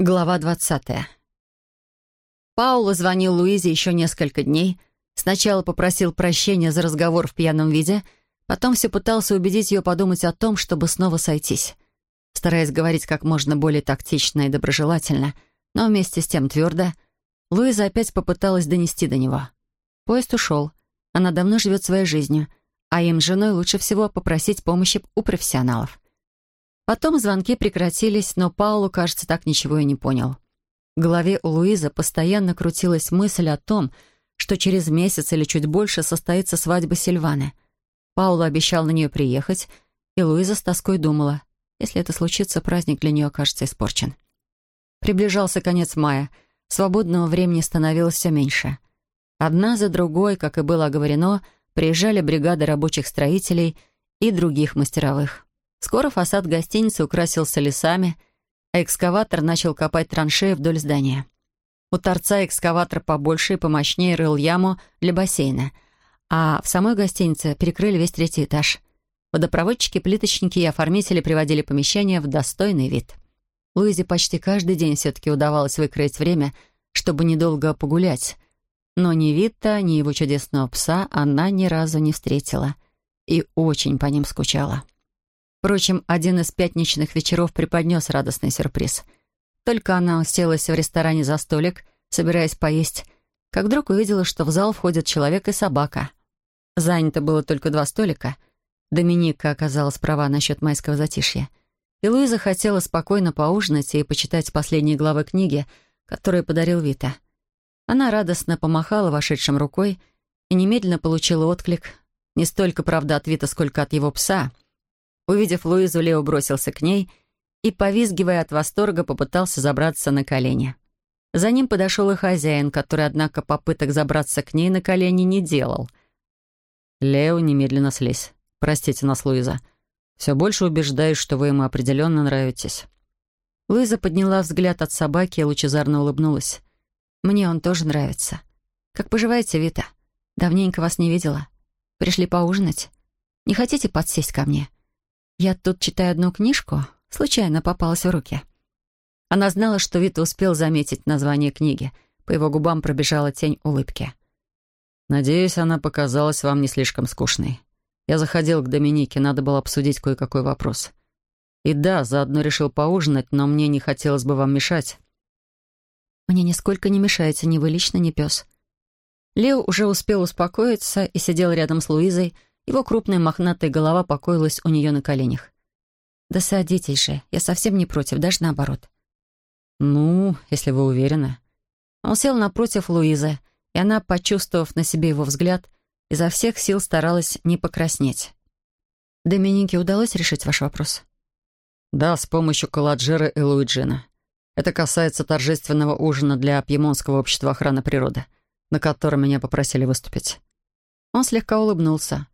Глава 20. Паула звонил Луизе еще несколько дней. Сначала попросил прощения за разговор в пьяном виде, потом все пытался убедить ее подумать о том, чтобы снова сойтись. Стараясь говорить как можно более тактично и доброжелательно, но вместе с тем твердо, Луиза опять попыталась донести до него. Поезд ушел. Она давно живет своей жизнью, а им с женой лучше всего попросить помощи у профессионалов. Потом звонки прекратились, но Паулу, кажется, так ничего и не понял. В голове у Луизы постоянно крутилась мысль о том, что через месяц или чуть больше состоится свадьба Сильваны. Паула обещал на нее приехать, и Луиза с тоской думала, если это случится, праздник для нее окажется испорчен. Приближался конец мая, свободного времени становилось все меньше. Одна за другой, как и было оговорено, приезжали бригады рабочих строителей и других мастеровых. Скоро фасад гостиницы украсился лесами, а экскаватор начал копать траншеи вдоль здания. У торца экскаватор побольше и помощнее рыл яму для бассейна, а в самой гостинице перекрыли весь третий этаж. Водопроводчики, плиточники и оформители приводили помещение в достойный вид. Луизе почти каждый день все-таки удавалось выкроить время, чтобы недолго погулять. Но ни Вита, ни его чудесного пса она ни разу не встретила и очень по ним скучала. Впрочем, один из пятничных вечеров преподнес радостный сюрприз. Только она уселась в ресторане за столик, собираясь поесть, как вдруг увидела, что в зал входит человек и собака. Занято было только два столика. Доминика оказалась права насчет майского затишья. И Луиза хотела спокойно поужинать и почитать последние главы книги, которые подарил Вита. Она радостно помахала вошедшим рукой и немедленно получила отклик, не столько, правда, от Вита, сколько от его пса — Увидев Луизу, Лео бросился к ней и, повизгивая от восторга, попытался забраться на колени. За ним подошел и хозяин, который, однако, попыток забраться к ней на колени не делал. «Лео, немедленно слезь. Простите нас, Луиза. Все больше убеждаюсь, что вы ему определенно нравитесь». Луиза подняла взгляд от собаки и лучезарно улыбнулась. «Мне он тоже нравится. Как поживаете, Вита? Давненько вас не видела. Пришли поужинать? Не хотите подсесть ко мне? Я тут читаю одну книжку, случайно попалась в руки. Она знала, что Вита успел заметить название книги. По его губам пробежала тень улыбки. «Надеюсь, она показалась вам не слишком скучной. Я заходил к Доминике, надо было обсудить кое-какой вопрос. И да, заодно решил поужинать, но мне не хотелось бы вам мешать». «Мне нисколько не мешаете ни вы лично, ни пес». Лео уже успел успокоиться и сидел рядом с Луизой, его крупная мохнатая голова покоилась у нее на коленях. «Да садитесь же, я совсем не против, даже наоборот». «Ну, если вы уверены». Он сел напротив Луизы, и она, почувствовав на себе его взгляд, изо всех сил старалась не покраснеть. «Доминике удалось решить ваш вопрос?» «Да, с помощью Каладжера и Луиджина. Это касается торжественного ужина для Пьемонского общества охраны природы, на котором меня попросили выступить». Он слегка улыбнулся.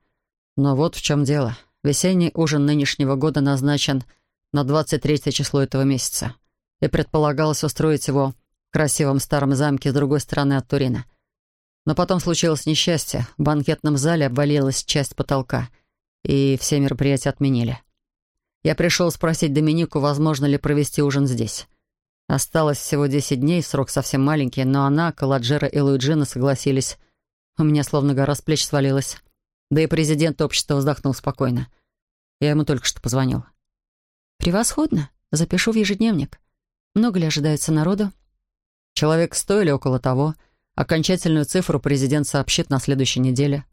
Но вот в чем дело. Весенний ужин нынешнего года назначен на 23 число этого месяца. И предполагалось устроить его в красивом старом замке с другой стороны от Турина. Но потом случилось несчастье. В банкетном зале обвалилась часть потолка, и все мероприятия отменили. Я пришел спросить Доминику, возможно ли провести ужин здесь. Осталось всего 10 дней, срок совсем маленький, но она, Каладжера и Луиджина согласились. У меня словно гора с плеч свалилась. Да и президент общества вздохнул спокойно. Я ему только что позвонил. «Превосходно. Запишу в ежедневник. Много ли ожидается народу?» «Человек сто или около того. Окончательную цифру президент сообщит на следующей неделе».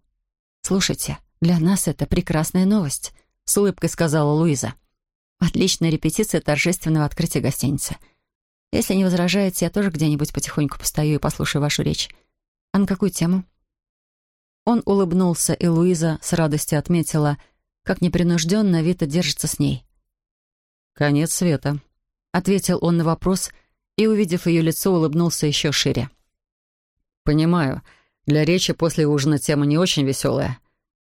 «Слушайте, для нас это прекрасная новость», — с улыбкой сказала Луиза. «Отличная репетиция торжественного открытия гостиницы. Если не возражаете, я тоже где-нибудь потихоньку постою и послушаю вашу речь. А на какую тему?» Он улыбнулся, и Луиза с радостью отметила, как непринужденно Вита держится с ней. «Конец света», — ответил он на вопрос и, увидев ее лицо, улыбнулся еще шире. «Понимаю, для речи после ужина тема не очень веселая.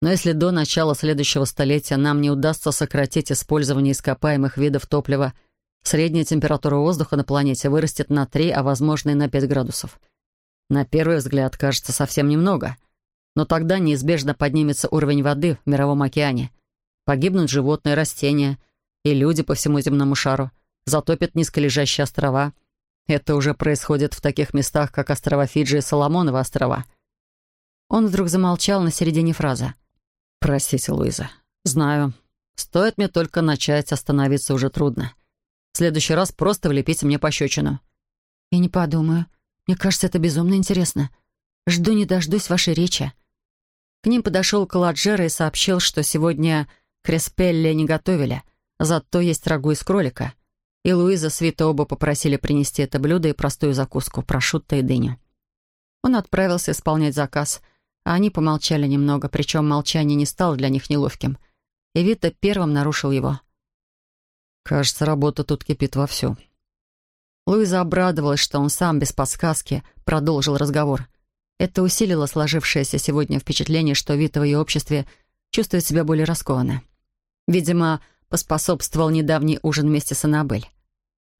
Но если до начала следующего столетия нам не удастся сократить использование ископаемых видов топлива, средняя температура воздуха на планете вырастет на 3, а возможно и на 5 градусов. На первый взгляд кажется совсем немного — но тогда неизбежно поднимется уровень воды в мировом океане. Погибнут животные, растения и люди по всему земному шару, затопят низколежащие острова, Это уже происходит в таких местах, как острова Фиджи и Соломоновы острова». Он вдруг замолчал на середине фразы. «Простите, Луиза. Знаю. Стоит мне только начать, остановиться уже трудно. В следующий раз просто влепите мне пощечину». «Я не подумаю. Мне кажется, это безумно интересно. Жду не дождусь вашей речи». К ним подошел Каладжера и сообщил, что сегодня креспелли не готовили, зато есть рагу из кролика. И Луиза с Вита оба попросили принести это блюдо и простую закуску, прошутто и дыню. Он отправился исполнять заказ, а они помолчали немного, причем молчание не стало для них неловким. И Вита первым нарушил его. «Кажется, работа тут кипит вовсю». Луиза обрадовалась, что он сам, без подсказки, продолжил разговор. Это усилило сложившееся сегодня впечатление, что Вита в ее обществе чувствует себя более раскованно. Видимо, поспособствовал недавний ужин вместе с Аннабель.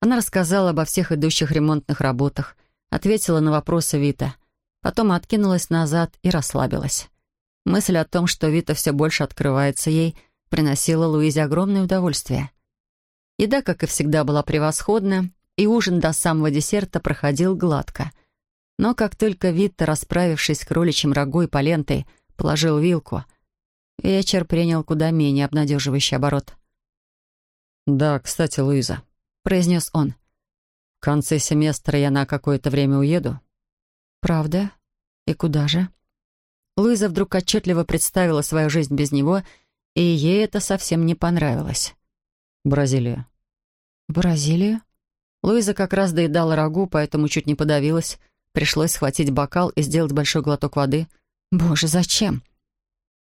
Она рассказала обо всех идущих ремонтных работах, ответила на вопросы Вита, потом откинулась назад и расслабилась. Мысль о том, что Вита все больше открывается ей, приносила Луизе огромное удовольствие. Еда, как и всегда, была превосходна, и ужин до самого десерта проходил гладко — но как только Витта, расправившись с кроличьим рогу и полентой, положил вилку, вечер принял куда менее обнадеживающий оборот. «Да, кстати, Луиза», — произнес он, — «в конце семестра я на какое-то время уеду». «Правда? И куда же?» Луиза вдруг отчетливо представила свою жизнь без него, и ей это совсем не понравилось. «В Бразилию». «В Бразилию?» Луиза как раз доедала рагу, поэтому чуть не подавилась, Пришлось схватить бокал и сделать большой глоток воды. Боже, зачем?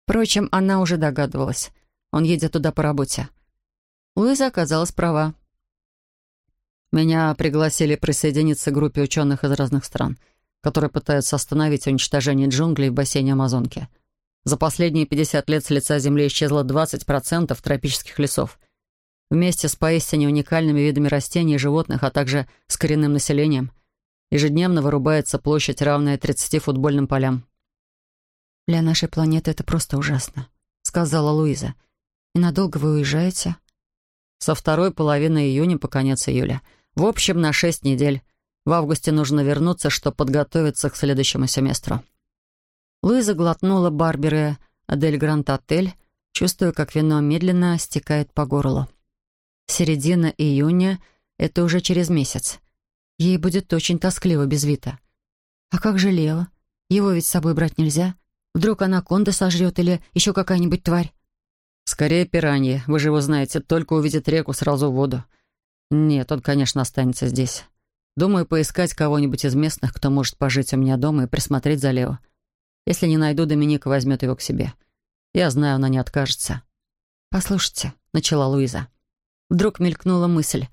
Впрочем, она уже догадывалась. Он едет туда по работе. Луиза оказалась права. Меня пригласили присоединиться к группе ученых из разных стран, которые пытаются остановить уничтожение джунглей в бассейне Амазонки. За последние 50 лет с лица Земли исчезло 20% тропических лесов. Вместе с поистине уникальными видами растений и животных, а также с коренным населением, Ежедневно вырубается площадь, равная 30 футбольным полям. «Для нашей планеты это просто ужасно», — сказала Луиза. «И надолго вы уезжаете?» «Со второй половины июня по конец июля. В общем, на шесть недель. В августе нужно вернуться, чтобы подготовиться к следующему семестру». Луиза глотнула Барберы Адель Грант Отель, чувствуя, как вино медленно стекает по горлу. Середина июня — это уже через месяц. Ей будет очень тоскливо без Вита. А как же Лео? Его ведь с собой брать нельзя. Вдруг анаконда сожрет или еще какая-нибудь тварь? Скорее пираньи. Вы же его знаете. Только увидит реку, сразу в воду. Нет, он, конечно, останется здесь. Думаю, поискать кого-нибудь из местных, кто может пожить у меня дома и присмотреть за Лео. Если не найду, Доминика возьмет его к себе. Я знаю, она не откажется. «Послушайте», — начала Луиза. Вдруг мелькнула мысль.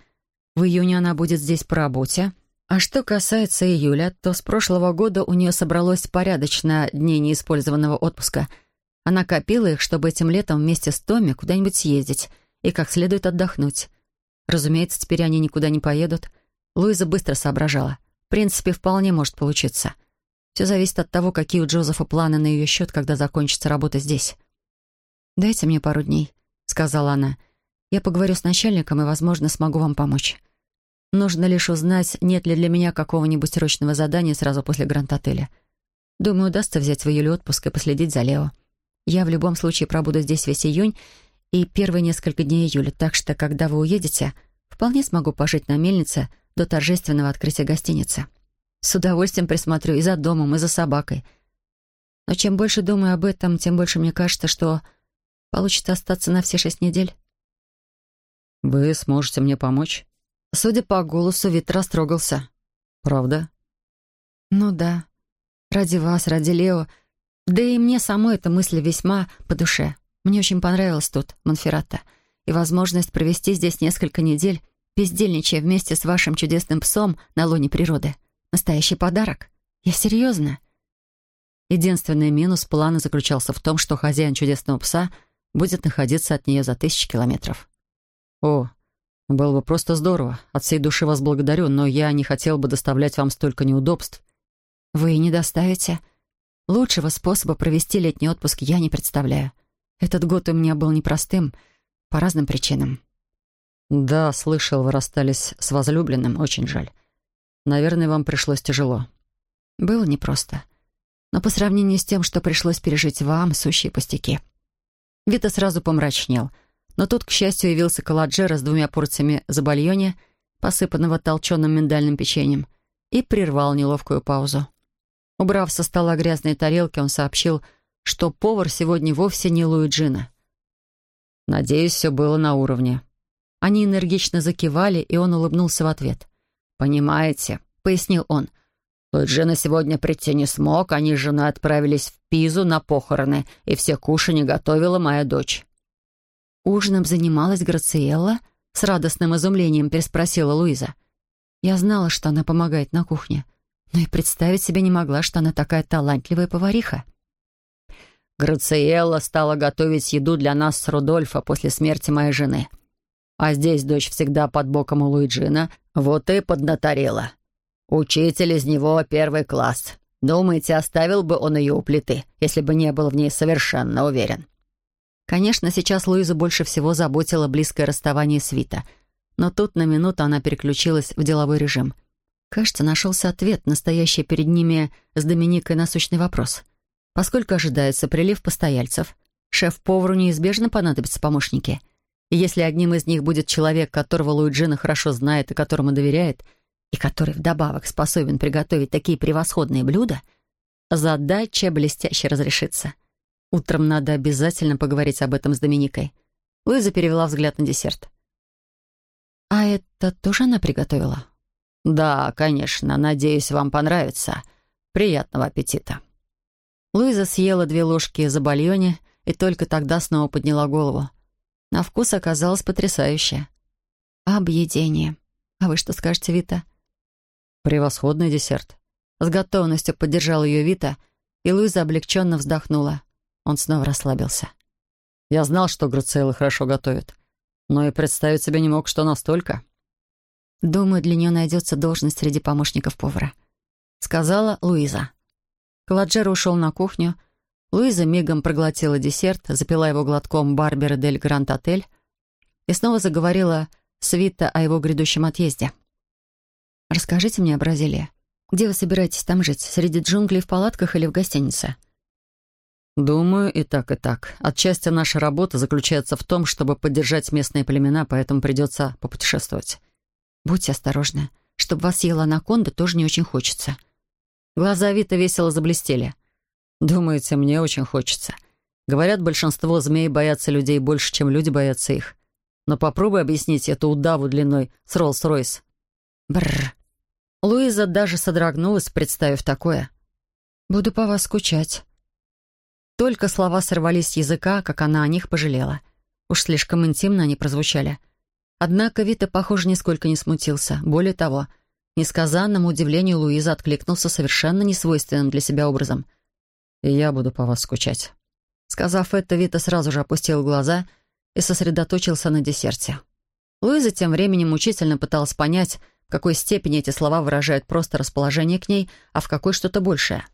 В июне она будет здесь по работе. А что касается июля, то с прошлого года у нее собралось порядочно дней неиспользованного отпуска. Она копила их, чтобы этим летом вместе с Томми куда-нибудь съездить и как следует отдохнуть. Разумеется, теперь они никуда не поедут. Луиза быстро соображала. В принципе, вполне может получиться. Все зависит от того, какие у Джозефа планы на ее счет, когда закончится работа здесь. «Дайте мне пару дней», — сказала она. «Я поговорю с начальником и, возможно, смогу вам помочь». Нужно лишь узнать, нет ли для меня какого-нибудь срочного задания сразу после Гранд-отеля. Думаю, удастся взять в июле отпуск и последить за Лео. Я в любом случае пробуду здесь весь июнь и первые несколько дней июля, так что, когда вы уедете, вполне смогу пожить на мельнице до торжественного открытия гостиницы. С удовольствием присмотрю и за домом, и за собакой. Но чем больше думаю об этом, тем больше мне кажется, что получится остаться на все шесть недель. «Вы сможете мне помочь?» Судя по голосу, Вит растрогался. «Правда?» «Ну да. Ради вас, ради Лео. Да и мне самой эта мысль весьма по душе. Мне очень понравилось тут, Монферрата. И возможность провести здесь несколько недель, бездельничая вместе с вашим чудесным псом на лоне природы. Настоящий подарок. Я серьезно». Единственный минус плана заключался в том, что хозяин чудесного пса будет находиться от нее за тысячи километров. «О, было бы просто здорово. От всей души вас благодарю, но я не хотел бы доставлять вам столько неудобств. Вы не доставите. Лучшего способа провести летний отпуск я не представляю. Этот год у меня был непростым по разным причинам. Да, слышал, вы расстались с возлюбленным, очень жаль. Наверное, вам пришлось тяжело». «Было непросто. Но по сравнению с тем, что пришлось пережить вам, сущие пустяки». Вита сразу помрачнел. Но тут, к счастью, явился Каладжера с двумя порциями забальоне, посыпанного толченым миндальным печеньем, и прервал неловкую паузу. Убрав со стола грязные тарелки, он сообщил, что повар сегодня вовсе не Луиджина. «Надеюсь, все было на уровне». Они энергично закивали, и он улыбнулся в ответ. «Понимаете», — пояснил он, — «Луиджина сегодня прийти не смог, они с женой отправились в Пизу на похороны, и все кушанье готовила моя дочь». «Ужином занималась Грациелла?» — с радостным изумлением переспросила Луиза. «Я знала, что она помогает на кухне, но и представить себе не могла, что она такая талантливая повариха». Грациелла стала готовить еду для нас с Рудольфа после смерти моей жены. А здесь дочь всегда под боком у Луиджина, вот и поднаторела. Учитель из него первый класс. Думаете, оставил бы он ее у плиты, если бы не был в ней совершенно уверен?» Конечно, сейчас Луизу больше всего заботило близкое расставание с Вита. Но тут на минуту она переключилась в деловой режим. Кажется, нашелся ответ, настоящий перед ними с Доминикой насущный вопрос — Поскольку ожидается прилив постояльцев, шеф-повару неизбежно понадобятся помощники. И если одним из них будет человек, которого Луиджина хорошо знает и которому доверяет, и который вдобавок способен приготовить такие превосходные блюда, задача блестяще разрешится. Утром надо обязательно поговорить об этом с Доминикой. Луиза перевела взгляд на десерт. «А это тоже она приготовила?» «Да, конечно. Надеюсь, вам понравится. Приятного аппетита». Луиза съела две ложки за бульоне и только тогда снова подняла голову. На вкус оказалось потрясающе. «Объедение. А вы что скажете, Вита?» «Превосходный десерт». С готовностью поддержал ее Вита, и Луиза облегченно вздохнула. Он снова расслабился. «Я знал, что Грациэлла хорошо готовит, но и представить себе не мог, что настолько». «Думаю, для нее найдется должность среди помощников повара», — сказала Луиза. Каладжер ушел на кухню. Луиза мигом проглотила десерт, запила его глотком Барбера дель Гранд Отель и снова заговорила с Вита о его грядущем отъезде. «Расскажите мне о Бразилии. Где вы собираетесь там жить? Среди джунглей в палатках или в гостинице?» «Думаю, и так, и так. Отчасти наша работа заключается в том, чтобы поддержать местные племена, поэтому придется попутешествовать». «Будьте осторожны. Чтобы вас съела анаконда, тоже не очень хочется. Глаза Вита весело заблестели. «Думаете, мне очень хочется. Говорят, большинство змей боятся людей больше, чем люди боятся их. Но попробуй объяснить эту удаву длиной с Роллс-Ройс». Бррр. Луиза даже содрогнулась, представив такое. «Буду по вас скучать». Только слова сорвались с языка, как она о них пожалела. Уж слишком интимно они прозвучали. Однако Вита, похоже, нисколько не смутился. Более того, Несказанному удивлению Луиза откликнулся совершенно несвойственным для себя образом. «И я буду по вас скучать». Сказав это, Вита сразу же опустил глаза и сосредоточился на десерте. Луиза тем временем мучительно пыталась понять, в какой степени эти слова выражают просто расположение к ней, а в какой что-то большее.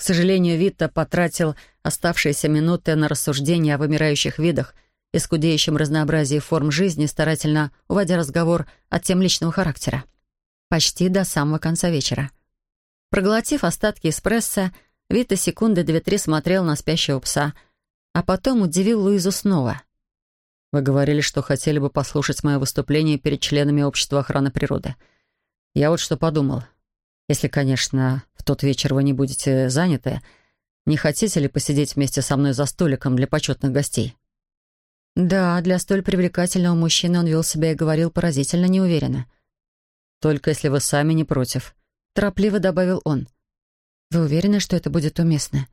К сожалению, Вита потратил оставшиеся минуты на рассуждения о вымирающих видах и скудеющем разнообразии форм жизни, старательно уводя разговор от тем личного характера почти до самого конца вечера. Проглотив остатки эспрессо, Вита секунды две-три смотрел на спящего пса, а потом удивил Луизу снова. «Вы говорили, что хотели бы послушать мое выступление перед членами Общества охраны природы. Я вот что подумал. Если, конечно, в тот вечер вы не будете заняты, не хотите ли посидеть вместе со мной за столиком для почетных гостей?» Да, для столь привлекательного мужчины он вел себя и говорил поразительно неуверенно — «Только если вы сами не против», — торопливо добавил он. «Вы уверены, что это будет уместно?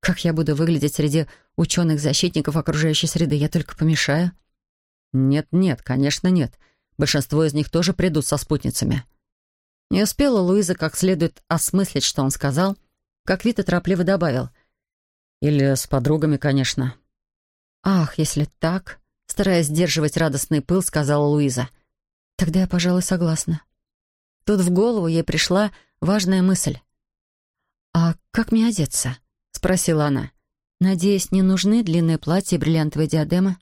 Как я буду выглядеть среди ученых-защитников окружающей среды? Я только помешаю?» «Нет-нет, конечно нет. Большинство из них тоже придут со спутницами». Не успела Луиза как следует осмыслить, что он сказал, как Вита торопливо добавил. «Или с подругами, конечно». «Ах, если так...» Стараясь сдерживать радостный пыл, сказала Луиза. «Тогда я, пожалуй, согласна». Тут в голову ей пришла важная мысль. «А как мне одеться?» — спросила она. «Надеюсь, не нужны длинные платья и бриллиантовые диадемы?»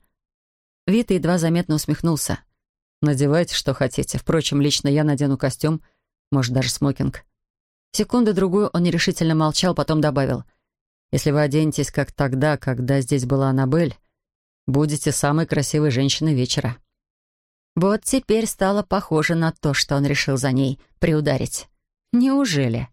Вита едва заметно усмехнулся. «Надевайте, что хотите. Впрочем, лично я надену костюм. Может, даже смокинг. Секунду-другую он нерешительно молчал, потом добавил. «Если вы оденетесь, как тогда, когда здесь была Аннабель, будете самой красивой женщиной вечера». Вот теперь стало похоже на то, что он решил за ней приударить. Неужели?